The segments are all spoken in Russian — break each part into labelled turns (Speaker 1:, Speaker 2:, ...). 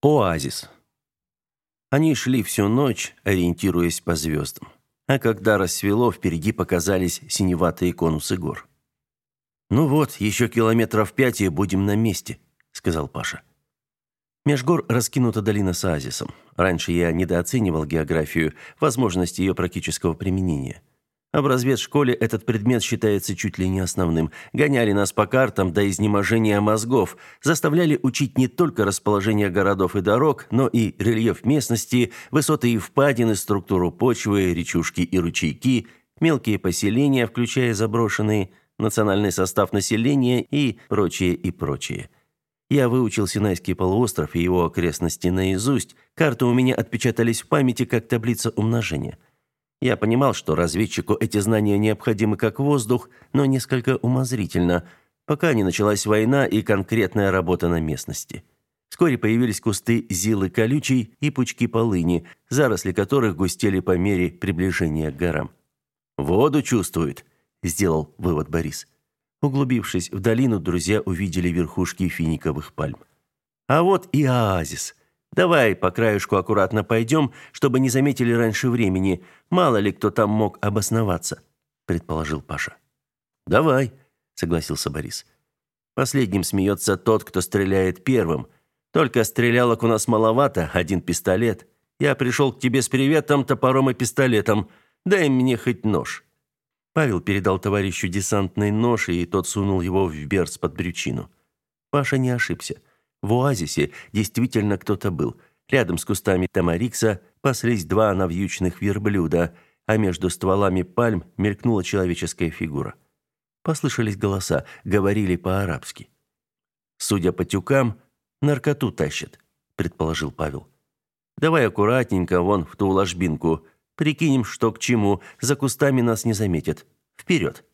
Speaker 1: Оазис. Они шли всю ночь, ориентируясь по звездам. А когда рассвело, впереди показались синеватые конусы гор. «Ну вот, еще километров пять и будем на месте», — сказал Паша. Меж гор раскинута долина с оазисом. Раньше я недооценивал географию, возможность ее практического применения. А в разведшколе этот предмет считается чуть ли не основным. Гоняли нас по картам до изнеможения мозгов, заставляли учить не только расположение городов и дорог, но и рельеф местности, высоты и впадины, структуру почвы, речушки и ручейки, мелкие поселения, включая заброшенные, национальный состав населения и прочее и прочее. Я выучил Синайский полуостров и его окрестности наизусть, карты у меня отпечатались в памяти как таблица умножения – я понимал, что разведчику эти знания необходимы как воздух, но несколько умозрительно, пока не началась война и конкретная работа на местности. Вскоре появились кусты зилы колючей и пучки полыни, заросли которых густели по мере приближения к горам. «Воду чувствует», – сделал вывод Борис. Углубившись в долину, друзья увидели верхушки финиковых пальм. «А вот и оазис», Давай по краешку аккуратно пойдем, чтобы не заметили раньше времени. Мало ли кто там мог обосноваться, предположил Паша. Давай, согласился Борис. Последним смеется тот, кто стреляет первым. Только стрелялок у нас маловато, один пистолет. Я пришел к тебе с приветом, топором и пистолетом. Дай мне хоть нож. Павел передал товарищу десантный нож, и тот сунул его в берц под брючину. Паша не ошибся. В оазисе действительно кто-то был. Рядом с кустами тамарикса паслись два навьючных верблюда, а между стволами пальм мелькнула человеческая фигура. Послышались голоса, говорили по-арабски. Судя по тюкам, наркоту тащат, предположил Павел. Давай аккуратненько вон в ту ложбинку. Прикинем, что к чему. За кустами нас не заметят. Вперед!»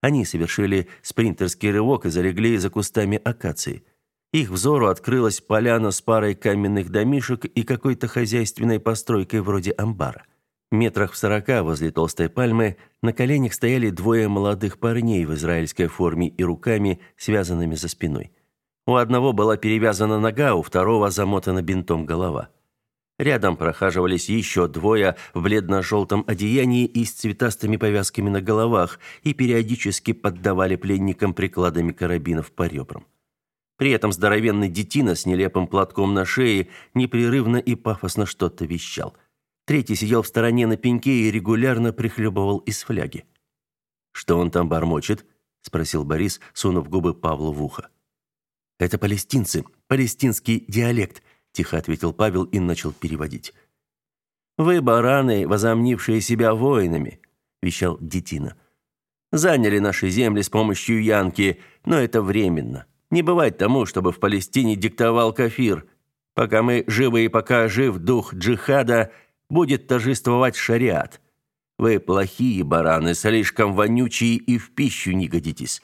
Speaker 1: Они совершили спринтерский рывок и залегли за кустами акации. Их взору открылась поляна с парой каменных домишек и какой-то хозяйственной постройкой вроде амбара. Метрах в сорока возле толстой пальмы на коленях стояли двое молодых парней в израильской форме и руками, связанными за спиной. У одного была перевязана нога, у второго замотана бинтом голова. Рядом прохаживались еще двое в бледно-желтом одеянии и с цветастыми повязками на головах и периодически поддавали пленникам прикладами карабинов по ребрам. При этом здоровенный детина с нелепым платком на шее непрерывно и пафосно что-то вещал. Третий сидел в стороне на пеньке и регулярно прихлебывал из фляги. «Что он там бормочет?» – спросил Борис, сунув губы Павлу в ухо. «Это палестинцы, палестинский диалект», – тихо ответил Павел и начал переводить. «Вы, бараны, возомнившие себя воинами», – вещал детина. «Заняли наши земли с помощью янки, но это временно». Не бывать тому, чтобы в Палестине диктовал кафир. Пока мы живы и пока жив дух джихада, будет торжествовать шариат. Вы плохие бараны, слишком вонючие и в пищу не годитесь.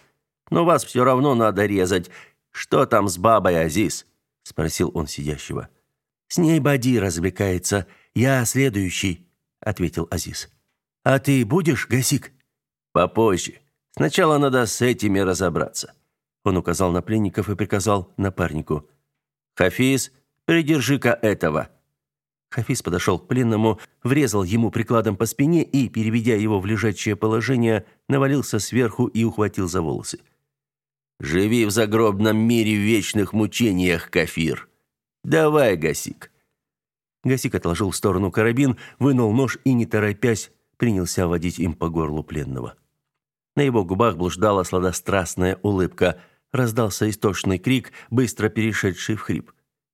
Speaker 1: Но вас все равно надо резать. Что там с бабой Азиз?» – спросил он сидящего. «С ней Бади развлекается. Я следующий», – ответил Азиз. «А ты будешь, Гасик?» «Попозже. Сначала надо с этими разобраться». Он указал на пленников и приказал напарнику. «Хафиз, придержи-ка этого». Хафиз подошел к пленному, врезал ему прикладом по спине и, переведя его в лежачее положение, навалился сверху и ухватил за волосы. «Живи в загробном мире в вечных мучениях, кафир! Давай, Гасик!» Гасик отложил в сторону карабин, вынул нож и, не торопясь, принялся водить им по горлу пленного. На его губах блуждала сладострастная улыбка – раздался истошный крик, быстро перешедший в хрип.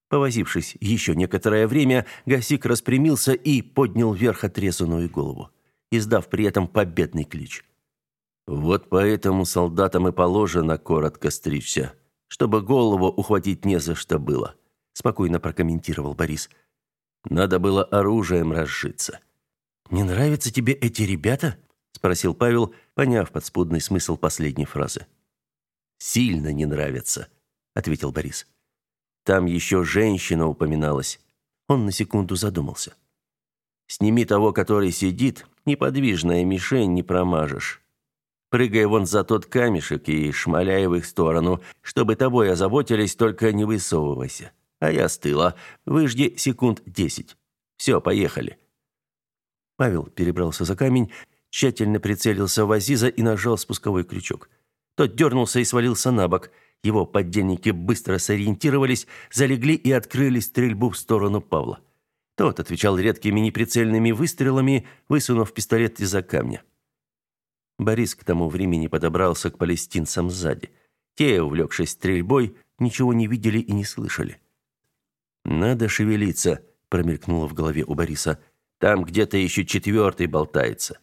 Speaker 1: Повозившись еще некоторое время, Гасик распрямился и поднял вверх отрезанную голову, издав при этом победный клич. Вот поэтому солдатам и положено коротко стричься, чтобы голову ухватить не за что было, спокойно прокомментировал Борис. Надо было оружием разжиться. Не нравятся тебе эти ребята? спросил Павел, поняв подспудный смысл последней фразы. Сильно не нравится, ответил Борис. Там еще женщина упоминалась. Он на секунду задумался. Сними того, который сидит, неподвижная мишень не промажешь. Прыгай вон за тот камешек и шмаляй в их сторону, чтобы тобой озаботились, только не высовывайся. А я с тыла. Выжди секунд десять. Все, поехали. Павел перебрался за камень, тщательно прицелился в Азиза и нажал спусковой крючок. Тот дернулся и свалился на бок. Его поддельники быстро сориентировались, залегли и открыли стрельбу в сторону Павла. Тот отвечал редкими неприцельными выстрелами, высунув пистолет из-за камня. Борис к тому времени подобрался к палестинцам сзади. Те, увлекшись стрельбой, ничего не видели и не слышали. «Надо шевелиться», — промелькнуло в голове у Бориса. «Там где-то еще четвертый болтается».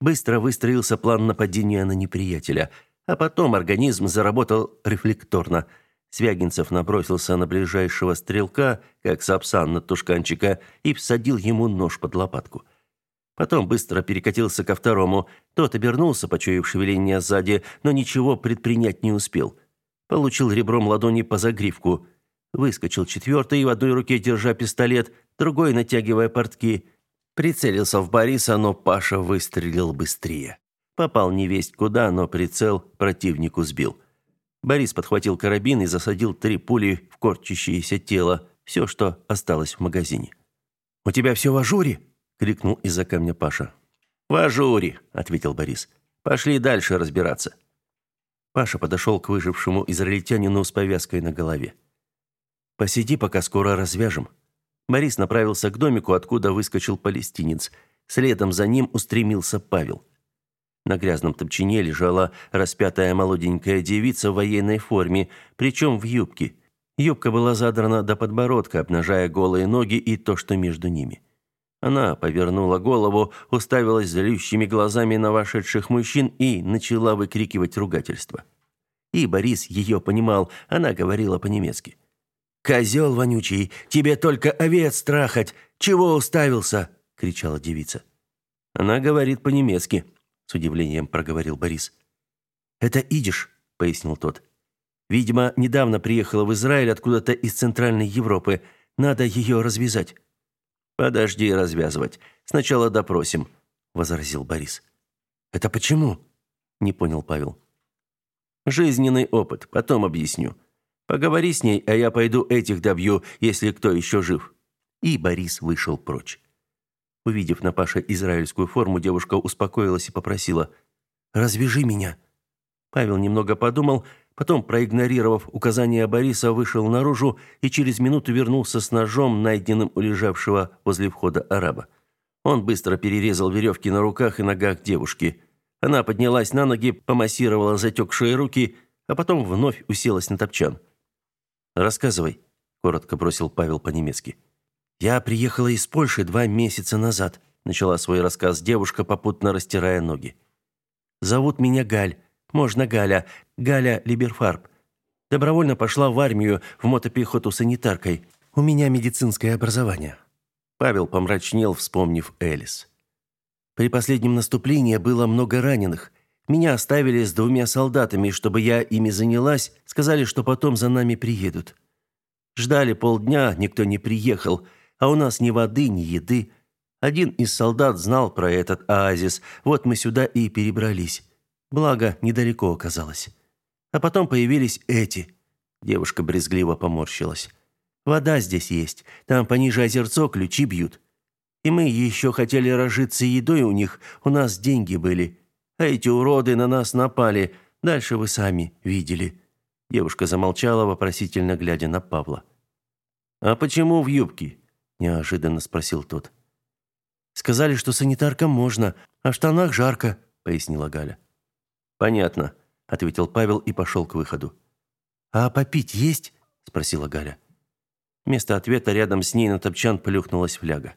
Speaker 1: Быстро выстроился план нападения на неприятеля, а потом организм заработал рефлекторно. Свягинцев набросился на ближайшего стрелка, как сапсан на тушканчика, и всадил ему нож под лопатку. Потом быстро перекатился ко второму. Тот обернулся, почуяв шевеление сзади, но ничего предпринять не успел. Получил ребром ладони по загривку. Выскочил четвертый, в одной руке держа пистолет, другой натягивая портки. Прицелился в Бориса, но Паша выстрелил быстрее. Попал невесть куда, но прицел противнику сбил. Борис подхватил карабин и засадил три пули в корчащееся тело, все, что осталось в магазине. «У тебя все в ажуре?» – крикнул из-за камня Паша. «В ажуре», – ответил Борис. «Пошли дальше разбираться». Паша подошел к выжившему израильтянину с повязкой на голове. «Посиди, пока скоро развяжем», Борис направился к домику, откуда выскочил палестинец. Следом за ним устремился Павел. На грязном топчине лежала распятая молоденькая девица в военной форме, причем в юбке. Юбка была задрана до подбородка, обнажая голые ноги и то, что между ними. Она повернула голову, уставилась злющими глазами на вошедших мужчин и начала выкрикивать ругательство. И Борис ее понимал, она говорила по-немецки. «Козел вонючий, тебе только овец страхать! Чего уставился?» – кричала девица. «Она говорит по-немецки», – с удивлением проговорил Борис. «Это идиш», – пояснил тот. «Видимо, недавно приехала в Израиль откуда-то из Центральной Европы. Надо ее развязать». «Подожди развязывать. Сначала допросим», – возразил Борис. «Это почему?» – не понял Павел. «Жизненный опыт. Потом объясню. Поговори с ней, а я пойду этих добью, если кто еще жив». И Борис вышел прочь. Увидев на Паше израильскую форму, девушка успокоилась и попросила «Развяжи меня». Павел немного подумал, потом, проигнорировав указания Бориса, вышел наружу и через минуту вернулся с ножом, найденным у лежавшего возле входа араба. Он быстро перерезал веревки на руках и ногах девушки. Она поднялась на ноги, помассировала затекшие руки, а потом вновь уселась на топчан. Рассказывай, коротко бросил Павел по-немецки. Я приехала из Польши два месяца назад, начала свой рассказ девушка, попутно растирая ноги. Зовут меня Галь, можно Галя, Галя Либерфарб. Добровольно пошла в армию в мотопехоту санитаркой. У меня медицинское образование. Павел помрачнел, вспомнив Элис. При последнем наступлении было много раненых. Меня оставили с двумя солдатами, чтобы я ими занялась, сказали, что потом за нами приедут. Ждали полдня, никто не приехал, а у нас ни воды, ни еды. Один из солдат знал про этот оазис, вот мы сюда и перебрались. Благо, недалеко оказалось. А потом появились эти. Девушка брезгливо поморщилась. Вода здесь есть, там пониже озерцо ключи бьют. И мы еще хотели разжиться едой у них, у нас деньги были. А эти уроды на нас напали. Дальше вы сами видели». Девушка замолчала, вопросительно глядя на Павла. «А почему в юбке?» – неожиданно спросил тот. «Сказали, что санитаркам можно, а в штанах жарко», – пояснила Галя. «Понятно», – ответил Павел и пошел к выходу. «А попить есть?» – спросила Галя. Вместо ответа рядом с ней на топчан плюхнулась фляга.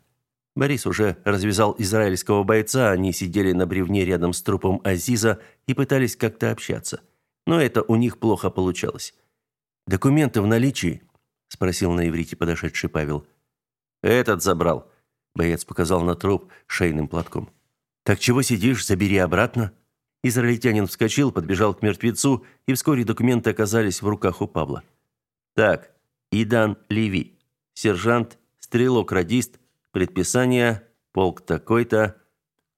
Speaker 1: Борис уже развязал израильского бойца, они сидели на бревне рядом с трупом Азиза и пытались как-то общаться. Но это у них плохо получалось. «Документы в наличии?» – спросил на иврите подошедший Павел. «Этот забрал», – боец показал на труп шейным платком. «Так чего сидишь? Забери обратно». Израильтянин вскочил, подбежал к мертвецу, и вскоре документы оказались в руках у Павла. «Так, Идан Леви, сержант, стрелок-радист, Предписание, полк такой-то.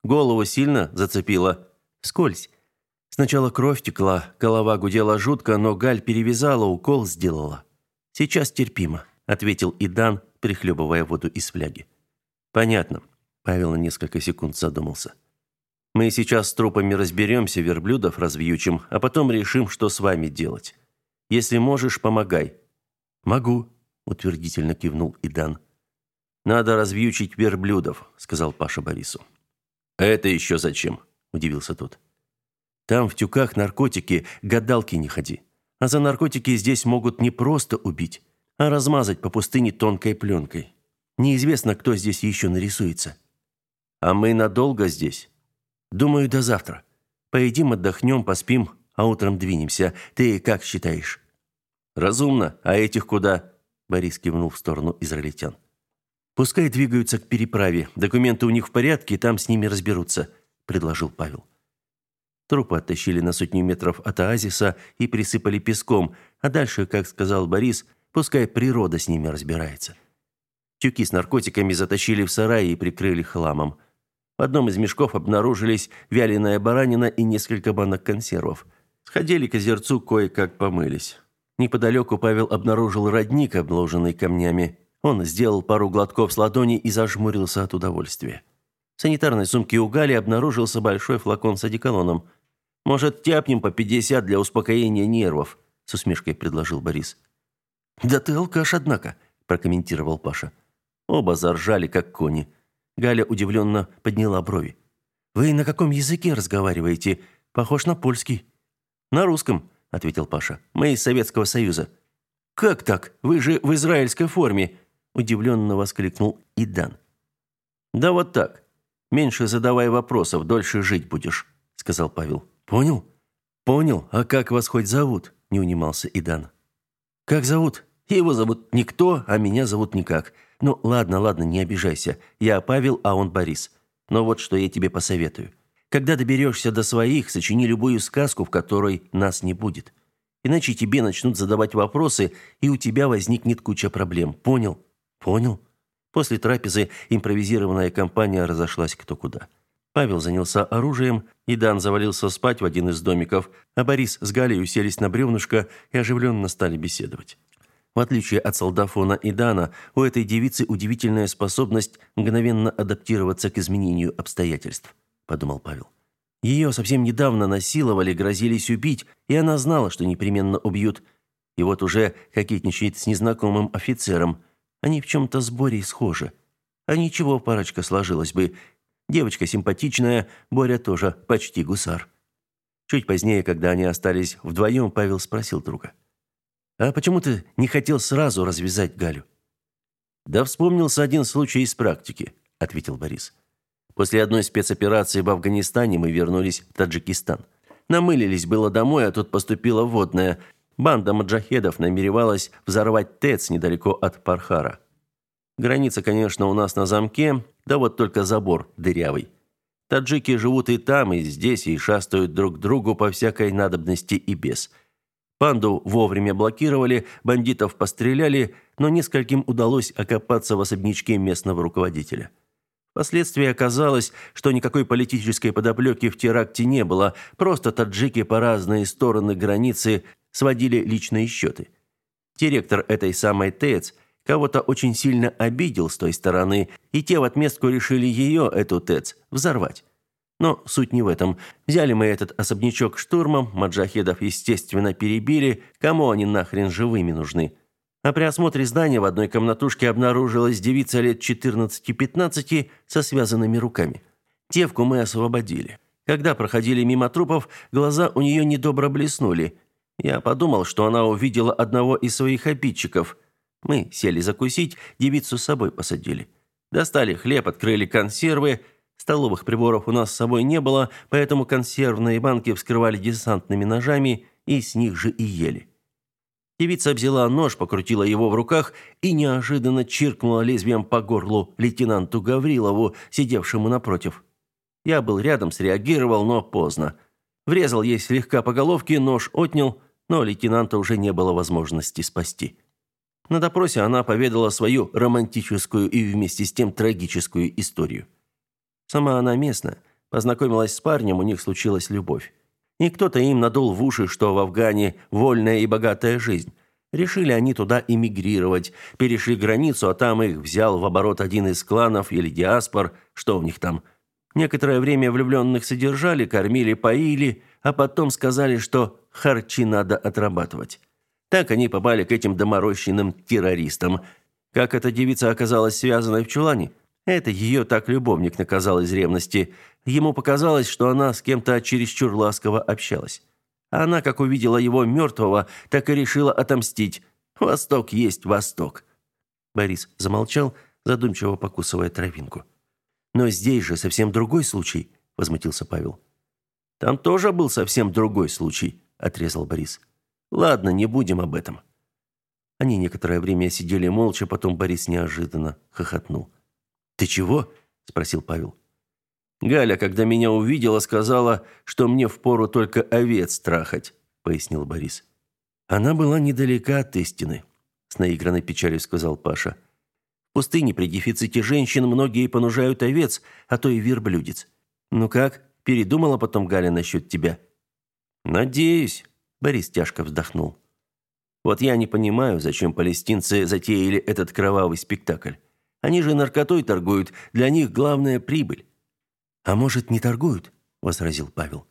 Speaker 1: Голову сильно зацепило. Скользь. Сначала кровь текла, голова гудела жутко, но Галь перевязала, укол сделала. Сейчас терпимо. ответил Идан, прихлебывая воду из фляги. Понятно. Павел на несколько секунд задумался. Мы сейчас с трупами разберемся, верблюдов развьючим, а потом решим, что с вами делать. Если можешь, помогай. Могу, утвердительно кивнул Идан. Надо развьючить верблюдов, сказал Паша Борису. Это еще зачем? удивился тот. Там в тюках наркотики, гадалки не ходи. А за наркотики здесь могут не просто убить, а размазать по пустыне тонкой пленкой. Неизвестно, кто здесь еще нарисуется. А мы надолго здесь? Думаю, до завтра. Поедим, отдохнем, поспим, а утром двинемся. Ты как считаешь? Разумно. А этих куда? Борис кивнул в сторону израильтян. Пускай двигаются к переправе. Документы у них в порядке, там с ними разберутся, предложил Павел. Трупы оттащили на сотню метров от оазиса и присыпали песком, а дальше, как сказал Борис, пускай природа с ними разбирается. Тюки с наркотиками затащили в сарай и прикрыли хламом. В одном из мешков обнаружились вяленая баранина и несколько банок консервов. Сходили к озерцу, кое-как помылись. Неподалеку Павел обнаружил родник, обложенный камнями. Он сделал пару глотков с ладони и зажмурился от удовольствия. В санитарной сумке у Гали обнаружился большой флакон с одеколоном. «Может, тяпнем по 50 для успокоения нервов?» – с усмешкой предложил Борис. «Да ты алкаш, однако», – прокомментировал Паша. Оба заржали, как кони. Галя удивленно подняла брови. «Вы на каком языке разговариваете? Похож на польский». «На русском», – ответил Паша. «Мы из Советского Союза». «Как так? Вы же в израильской форме!» – удивленно воскликнул Идан. «Да вот так. Меньше задавай вопросов, дольше жить будешь», – сказал Павел. «Понял?» «Понял. А как вас хоть зовут?» – не унимался Идан. «Как зовут?» «Его зовут Никто, а меня зовут Никак. Ну, ладно, ладно, не обижайся. Я Павел, а он Борис. Но вот что я тебе посоветую. Когда доберешься до своих, сочини любую сказку, в которой нас не будет. Иначе тебе начнут задавать вопросы, и у тебя возникнет куча проблем. Понял? Понял. После трапезы импровизированная компания разошлась кто куда. Павел занялся оружием, и Дан завалился спать в один из домиков, а Борис с Галей уселись на бревнышко и оживленно стали беседовать. В отличие от солдафона и Дана, у этой девицы удивительная способность мгновенно адаптироваться к изменению обстоятельств, подумал Павел. Ее совсем недавно насиловали, грозились убить, и она знала, что непременно убьют. И вот уже кокетничает с незнакомым офицером. Они в чем-то с Борей схожи. А ничего, парочка сложилась бы. Девочка симпатичная, Боря тоже почти гусар. Чуть позднее, когда они остались вдвоем, Павел спросил друга. — а почему ты не хотел сразу развязать Галю? Да вспомнился один случай из практики, ответил Борис. После одной спецоперации в Афганистане мы вернулись в Таджикистан. Намылились было домой, а тут поступила водная. Банда маджахедов намеревалась взорвать ТЭЦ недалеко от Пархара. Граница, конечно, у нас на замке, да вот только забор дырявый. Таджики живут и там, и здесь, и шастают друг другу по всякой надобности и без – Панду вовремя блокировали, бандитов постреляли, но нескольким удалось окопаться в особнячке местного руководителя. Впоследствии оказалось, что никакой политической подоплеки в теракте не было, просто таджики по разные стороны границы сводили личные счеты. Директор этой самой ТЭЦ кого-то очень сильно обидел с той стороны, и те в отместку решили ее, эту ТЭЦ, взорвать. Но суть не в этом. Взяли мы этот особнячок штурмом, маджахедов, естественно, перебили. Кому они нахрен живыми нужны? А при осмотре здания в одной комнатушке обнаружилась девица лет 14-15 со связанными руками. Девку мы освободили. Когда проходили мимо трупов, глаза у нее недобро блеснули. Я подумал, что она увидела одного из своих обидчиков. Мы сели закусить, девицу с собой посадили. Достали хлеб, открыли консервы – Столовых приборов у нас с собой не было, поэтому консервные банки вскрывали десантными ножами и с них же и ели. Девица взяла нож, покрутила его в руках и неожиданно чиркнула лезвием по горлу лейтенанту Гаврилову, сидевшему напротив. Я был рядом, среагировал, но поздно. Врезал ей слегка по головке, нож отнял, но лейтенанта уже не было возможности спасти. На допросе она поведала свою романтическую и вместе с тем трагическую историю. Сама она местная. Познакомилась с парнем, у них случилась любовь. И кто-то им надул в уши, что в Афгане вольная и богатая жизнь. Решили они туда эмигрировать, перешли границу, а там их взял в оборот один из кланов или диаспор, что у них там. Некоторое время влюбленных содержали, кормили, поили, а потом сказали, что харчи надо отрабатывать. Так они попали к этим доморощенным террористам. Как эта девица оказалась связанной в чулане? Это ее так любовник наказал из ревности. Ему показалось, что она с кем-то чересчур ласково общалась. Она, как увидела его мертвого, так и решила отомстить. Восток есть Восток. Борис замолчал, задумчиво покусывая травинку. Но здесь же совсем другой случай, возмутился Павел. Там тоже был совсем другой случай, отрезал Борис. Ладно, не будем об этом. Они некоторое время сидели молча, потом Борис неожиданно хохотнул. Ты чего? спросил Павел. Галя, когда меня увидела, сказала, что мне впору только овец трахать, пояснил Борис. Она была недалека от истины, с наигранной печалью сказал Паша. В пустыне при дефиците женщин многие понужают овец, а то и верблюдец. Ну как, передумала потом Галя насчет тебя? Надеюсь, Борис тяжко вздохнул. Вот я не понимаю, зачем палестинцы затеяли этот кровавый спектакль. Они же наркотой торгуют, для них главная прибыль. А может, не торгуют? возразил Павел.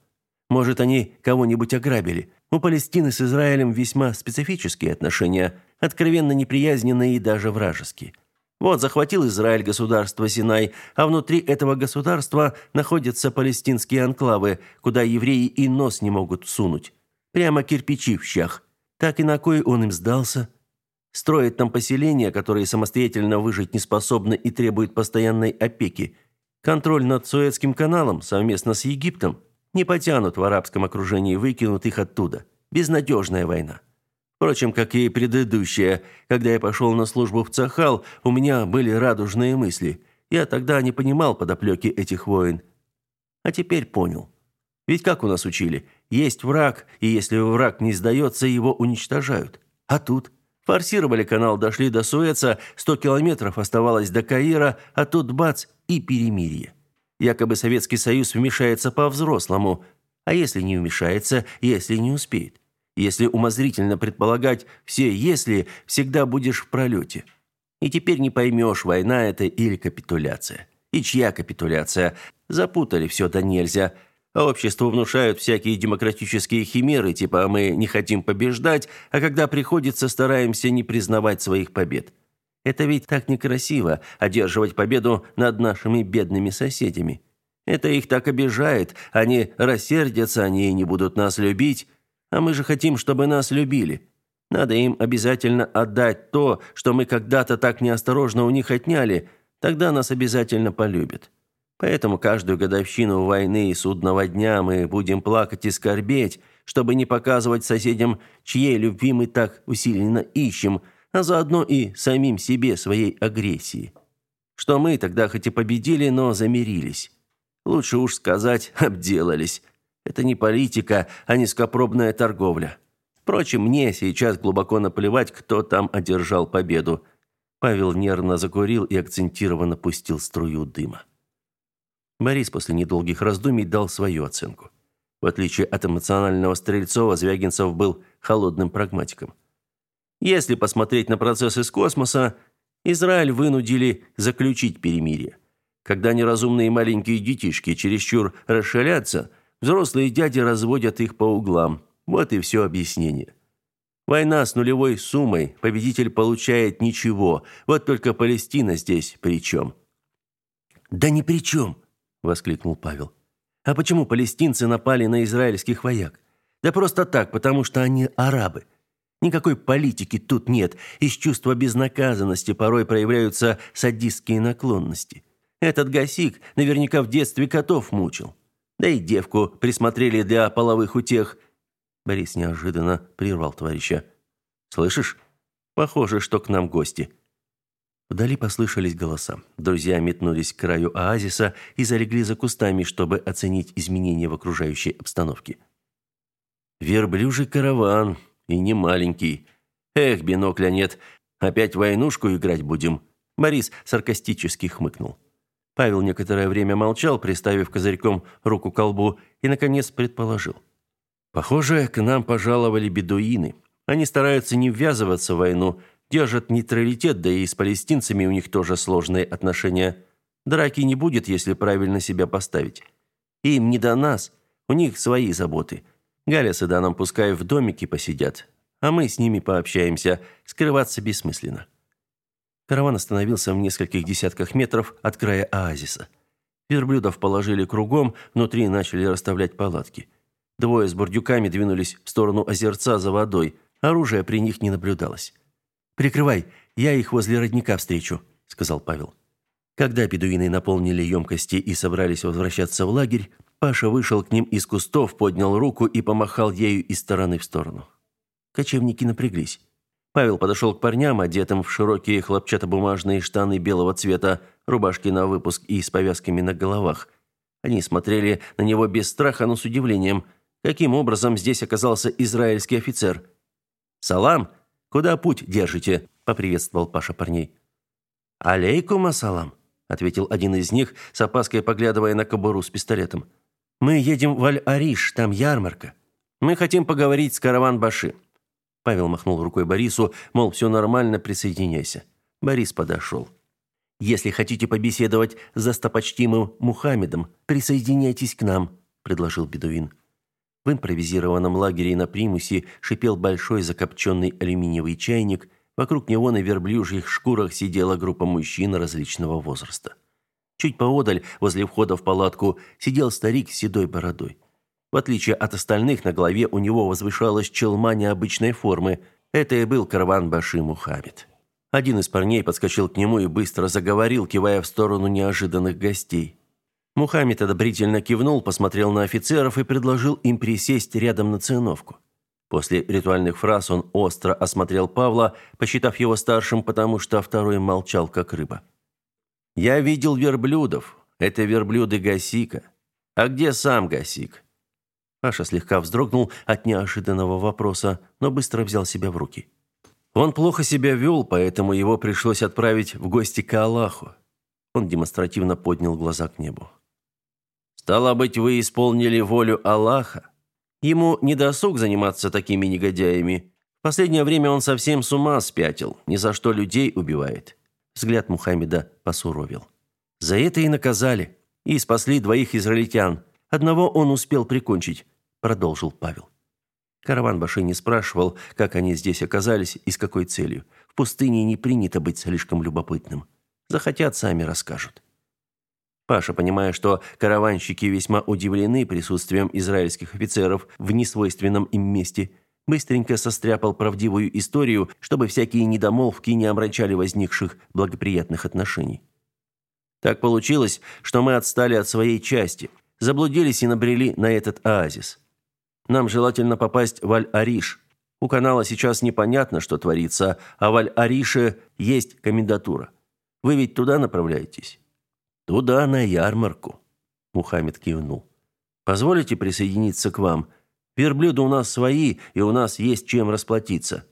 Speaker 1: Может, они кого-нибудь ограбили? У Палестины с Израилем весьма специфические отношения, откровенно неприязненные и даже вражеские. Вот захватил Израиль государство Синай, а внутри этого государства находятся палестинские анклавы, куда евреи и нос не могут сунуть. Прямо кирпичи в щах. Так и на кой он им сдался? Строит там поселения, которые самостоятельно выжить не способны и требуют постоянной опеки – Контроль над Суэцким каналом совместно с Египтом не потянут в арабском окружении, выкинут их оттуда. Безнадежная война. Впрочем, как и предыдущая, когда я пошел на службу в Цахал, у меня были радужные мысли. Я тогда не понимал подоплеки этих войн. А теперь понял. Ведь как у нас учили? Есть враг, и если враг не сдается, его уничтожают. А тут форсировали канал, дошли до Суэца, 100 километров оставалось до Каира, а тут бац, и перемирие. Якобы Советский Союз вмешается по-взрослому, а если не вмешается, если не успеет? Если умозрительно предполагать все «если», всегда будешь в пролете. И теперь не поймешь, война это или капитуляция. И чья капитуляция? Запутали все да нельзя. А обществу внушают всякие демократические химеры, типа «мы не хотим побеждать», а когда приходится, стараемся не признавать своих побед. Это ведь так некрасиво одерживать победу над нашими бедными соседями. Это их так обижает, они рассердятся, они не будут нас любить, а мы же хотим, чтобы нас любили. Надо им обязательно отдать то, что мы когда-то так неосторожно у них отняли, тогда нас обязательно полюбят. Поэтому каждую годовщину войны и судного дня мы будем плакать и скорбеть, чтобы не показывать соседям, чьей любви мы так усиленно ищем – а заодно и самим себе своей агрессии. Что мы тогда хоть и победили, но замирились. Лучше уж сказать, обделались. Это не политика, а низкопробная торговля. Впрочем, мне сейчас глубоко наплевать, кто там одержал победу. Павел нервно закурил и акцентированно пустил струю дыма. Борис после недолгих раздумий дал свою оценку. В отличие от эмоционального Стрельцова, Звягинцев был холодным прагматиком. Если посмотреть на процесс из космоса, Израиль вынудили заключить перемирие. Когда неразумные маленькие детишки чересчур расшалятся, взрослые дяди разводят их по углам. Вот и все объяснение. Война с нулевой суммой, победитель получает ничего. Вот только Палестина здесь при чем? «Да ни при чем!» – воскликнул Павел. «А почему палестинцы напали на израильских вояк? Да просто так, потому что они арабы. Никакой политики тут нет. Из чувства безнаказанности порой проявляются садистские наклонности. Этот гасик наверняка в детстве котов мучил. Да и девку присмотрели для половых утех. Борис неожиданно прервал товарища. «Слышишь? Похоже, что к нам гости». Вдали послышались голоса. Друзья метнулись к краю оазиса и залегли за кустами, чтобы оценить изменения в окружающей обстановке. «Верблюжий караван», и не маленький. Эх, бинокля нет. Опять войнушку играть будем. Борис саркастически хмыкнул. Павел некоторое время молчал, приставив козырьком руку к колбу, и наконец предположил: "Похоже, к нам пожаловали бедуины. Они стараются не ввязываться в войну, держат нейтралитет, да и с палестинцами у них тоже сложные отношения. Драки не будет, если правильно себя поставить. Им не до нас, у них свои заботы. Галя с Иданом пускай в домике посидят, а мы с ними пообщаемся, скрываться бессмысленно. Караван остановился в нескольких десятках метров от края оазиса. Верблюдов положили кругом, внутри начали расставлять палатки. Двое с бурдюками двинулись в сторону озерца за водой. Оружия при них не наблюдалось. «Прикрывай, я их возле родника встречу», — сказал Павел. Когда бедуины наполнили емкости и собрались возвращаться в лагерь, Паша вышел к ним из кустов, поднял руку и помахал ею из стороны в сторону. Кочевники напряглись. Павел подошел к парням, одетым в широкие хлопчатобумажные штаны белого цвета, рубашки на выпуск и с повязками на головах. Они смотрели на него без страха, но с удивлением. Каким образом здесь оказался израильский офицер? «Салам! Куда путь держите?» – поприветствовал Паша парней. «Алейкум ассалам!» – ответил один из них, с опаской поглядывая на кобуру с пистолетом. «Мы едем в Аль-Ариш, там ярмарка. Мы хотим поговорить с караван-баши». Павел махнул рукой Борису, мол, все нормально, присоединяйся. Борис подошел. «Если хотите побеседовать с достопочтимым Мухаммедом, присоединяйтесь к нам», – предложил бедуин. В импровизированном лагере на примусе шипел большой закопченный алюминиевый чайник, вокруг него на верблюжьих шкурах сидела группа мужчин различного возраста. Чуть поодаль, возле входа в палатку, сидел старик с седой бородой. В отличие от остальных, на голове у него возвышалась челма необычной формы. Это и был караван Баши Мухаммед. Один из парней подскочил к нему и быстро заговорил, кивая в сторону неожиданных гостей. Мухаммед одобрительно кивнул, посмотрел на офицеров и предложил им присесть рядом на циновку. После ритуальных фраз он остро осмотрел Павла, посчитав его старшим, потому что второй молчал, как рыба. «Я видел верблюдов. Это верблюды Гасика. А где сам Гасик?» Паша слегка вздрогнул от неожиданного вопроса, но быстро взял себя в руки. Он плохо себя вел, поэтому его пришлось отправить в гости к Аллаху. Он демонстративно поднял глаза к небу. «Стало быть, вы исполнили волю Аллаха? Ему не досуг заниматься такими негодяями. В последнее время он совсем с ума спятил, ни за что людей убивает». Взгляд Мухаммеда посуровил. «За это и наказали. И спасли двоих израильтян. Одного он успел прикончить продолжил Павел. Караван Баши не спрашивал, как они здесь оказались и с какой целью. В пустыне не принято быть слишком любопытным. Захотят, сами расскажут. Паша, понимая, что караванщики весьма удивлены присутствием израильских офицеров в несвойственном им месте, быстренько состряпал правдивую историю, чтобы всякие недомолвки не омрачали возникших благоприятных отношений. Так получилось, что мы отстали от своей части, заблудились и набрели на этот оазис. Нам желательно попасть в Аль-Ариш. У канала сейчас непонятно, что творится, а в Аль-Арише есть комендатура. Вы ведь туда направляетесь? Туда, на ярмарку. Мухаммед кивнул. Позволите присоединиться к вам? Верблюды у нас свои, и у нас есть чем расплатиться.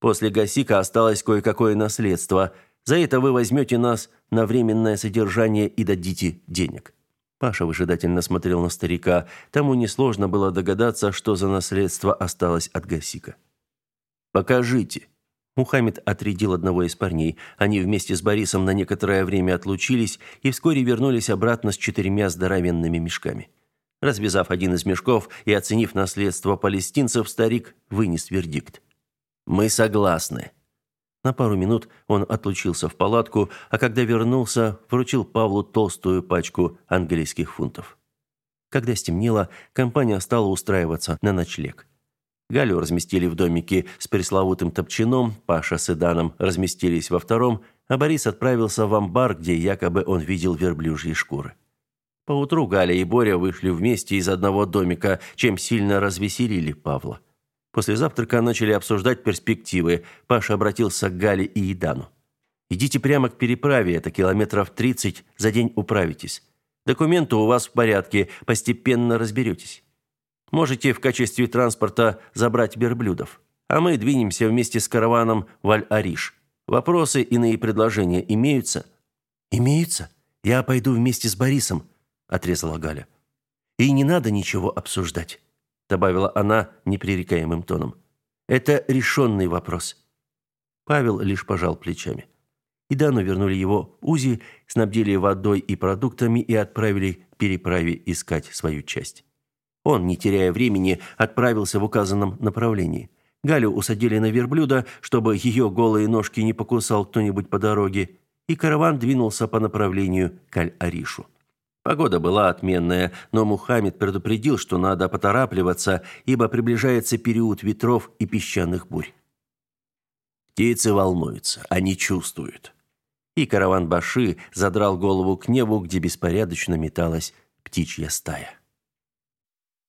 Speaker 1: После Гасика осталось кое-какое наследство. За это вы возьмете нас на временное содержание и дадите денег. Паша выжидательно смотрел на старика. Тому несложно было догадаться, что за наследство осталось от Гасика. «Покажите». Мухаммед отрядил одного из парней. Они вместе с Борисом на некоторое время отлучились и вскоре вернулись обратно с четырьмя здоровенными мешками. Развязав один из мешков и оценив наследство палестинцев, старик вынес вердикт. «Мы согласны. На пару минут он отлучился в палатку, а когда вернулся, вручил Павлу толстую пачку английских фунтов. Когда стемнело, компания стала устраиваться на ночлег. Галю разместили в домике с пресловутым топчаном, Паша с Иданом разместились во втором, а Борис отправился в амбар, где якобы он видел верблюжьи шкуры. Поутру Галя и Боря вышли вместе из одного домика, чем сильно развеселили Павла. После завтрака начали обсуждать перспективы. Паша обратился к Гале и Идану. «Идите прямо к переправе, это километров 30, за день управитесь. Документы у вас в порядке, постепенно разберетесь. Можете в качестве транспорта забрать верблюдов. А мы двинемся вместе с караваном в Аль-Ариш. Вопросы, иные предложения имеются?» «Имеются? Я пойду вместе с Борисом», – отрезала Галя. «И не надо ничего обсуждать» добавила она непререкаемым тоном. Это решенный вопрос. Павел лишь пожал плечами. И Дану вернули его УЗИ, снабдили водой и продуктами и отправили к переправе искать свою часть. Он, не теряя времени, отправился в указанном направлении. Галю усадили на верблюда, чтобы ее голые ножки не покусал кто-нибудь по дороге, и караван двинулся по направлению к Аль-Аришу. Погода была отменная, но Мухаммед предупредил, что надо поторапливаться, ибо приближается период ветров и песчаных бурь. Птицы волнуются, они чувствуют. И караван Баши задрал голову к небу, где беспорядочно металась птичья стая.